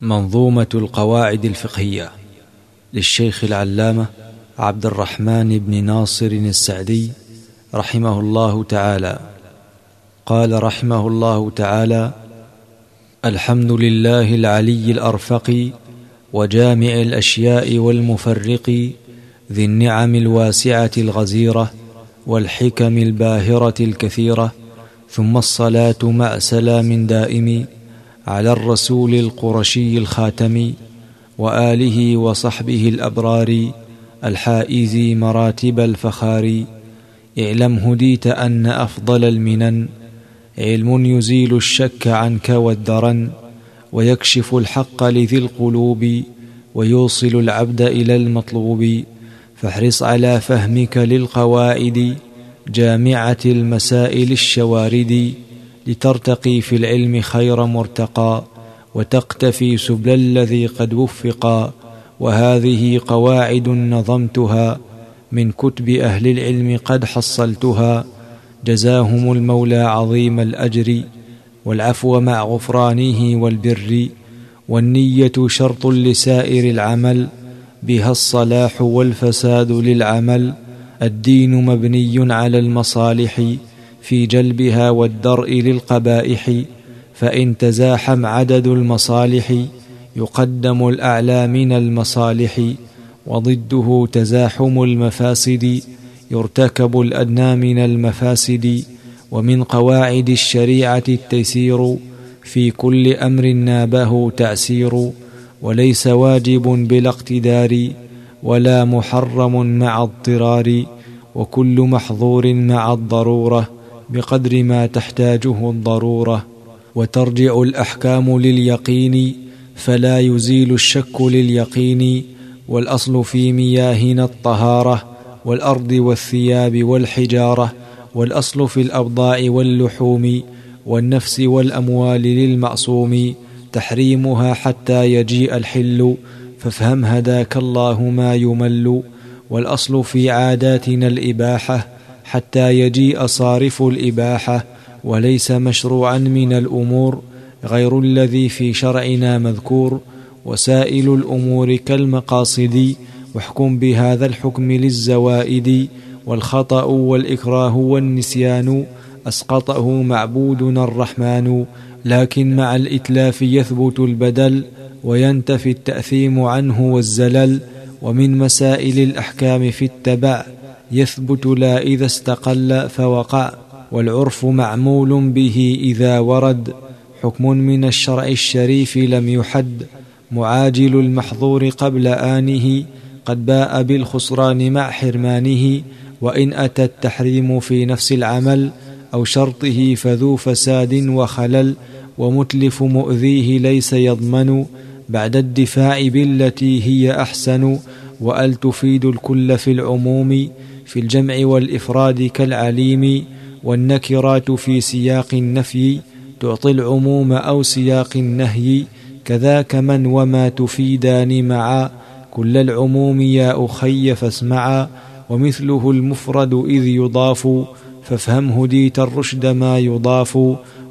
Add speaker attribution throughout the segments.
Speaker 1: منظومة القواعد الفقهية للشيخ العلامة عبد الرحمن بن ناصر السعدي رحمه الله تعالى. قال رحمه الله تعالى الحمد لله العلي الأرفق وجامع الأشياء والمفرق ذي النعم الواسعة الغزيرة والحكم الباهرة الكثيرة ثم الصلاة مع سلام دائم على الرسول القرشي الخاتم وآله وصحبه الأبرار الحائز مراتب الفخار اعلم هديت أن أفضل المنن علم يزيل الشك عنك والدرن ويكشف الحق لذي القلوب ويوصل العبد إلى المطلوب فاحرص على فهمك للقواعد جامعة المسائل الشوارد. لترتقي في العلم خير مرتقى وتقتفي سبل الذي قد وفقا وهذه قواعد نظمتها من كتب أهل العلم قد حصلتها جزاهم المولى عظيم الأجر والعفو مع غفرانه والبر والنية شرط لسائر العمل بها الصلاح والفساد للعمل الدين مبني على المصالح في جلبها والدرء للقبائح فإن تزاحم عدد المصالح يقدم الأعلى من المصالح وضده تزاحم المفاسد يرتكب الأدنى من المفاسد ومن قواعد الشريعة التيسير في كل أمر نابه تعسير وليس واجب بلا اقتدار ولا محرم مع اضطرار وكل محظور مع الضرورة بقدر ما تحتاجه الضرورة وترجع الأحكام لليقين فلا يزيل الشك لليقين والأصل في مياهنا الطهارة والأرض والثياب والحجارة والأصل في الابضاع واللحوم والنفس والأموال للمعصوم تحريمها حتى يجيء الحل فافهم هداك الله ما يمل والأصل في عاداتنا الإباحة حتى يجيء صارف الإباحة وليس مشروعا من الأمور غير الذي في شرعنا مذكور وسائل الأمور كالمقاصد واحكم بهذا الحكم للزوائد والخطأ والإكراه والنسيان أسقطه معبودنا الرحمن لكن مع الإتلاف يثبت البدل وينتفي التأثيم عنه والزلل ومن مسائل الأحكام في التبع يثبت لا إذا استقل فوقع والعرف معمول به إذا ورد. حكم من الشرع الشريف لم يحد. معاجل المحظور قبل آنه قد باء بالخسران مع حرمانه. وإن أتى التحريم في نفس العمل أو شرطه فذو فساد وخلل. ومتلف مؤذيه ليس يضمن. بعد الدفاع بالتي هي أحسن. وأل تفيد الكل في العموم. في الجمع والإفراد كالعليم والنكرات في سياق النفي تعطي العموم أو سياق النهي كذاك من وما تفيدان معا كل العموم يا أخي فاسمعا ومثله المفرد إذ يضاف فافهم هديت الرشد ما يضاف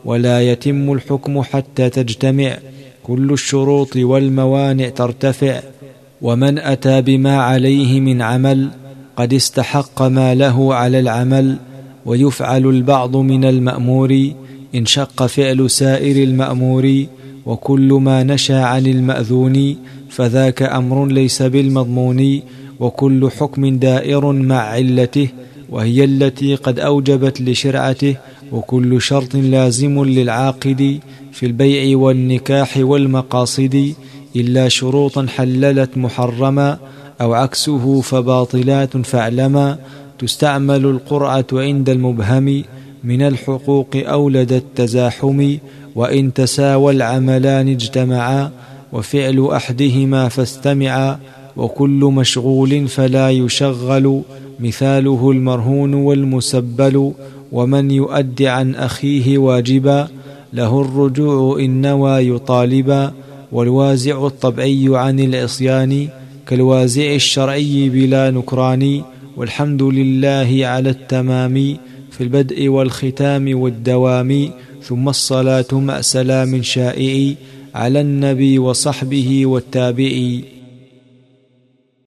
Speaker 1: ولا يتم الحكم حتى تجتمع كل الشروط والموانع ترتفع ومن أتى بما عليه من عمل قد استحق ما له على العمل ويفعل البعض من المأمور إن شق فعل سائر المأمور وكل ما نشأ عن المأذون فذاك أمر ليس بالمضمون وكل حكم دائر مع علته وهي التي قد أوجبت لشرعته وكل شرط لازم للعاقد في البيع والنكاح والمقاصد إلا شروطا حللت محرما أو عكسه فباطلات فاعلما تستعمل القرعة عند المبهم من الحقوق أو لدى التزاحم وإن تساوى العملان اجتمعا وفعل أحدهما فاستمعا وكل مشغول فلا يشغل مثاله المرهون والمسبل ومن يؤد عن أخيه واجبا له الرجوع إن نوى يطالبا والوازع الطبعي عن العصيان كالوازع الشرعي بلا نكران والحمد لله على التمام في البدء والختام والدوام ثم الصلاة مع سلام شائع على النبي وصحبه والتابعي.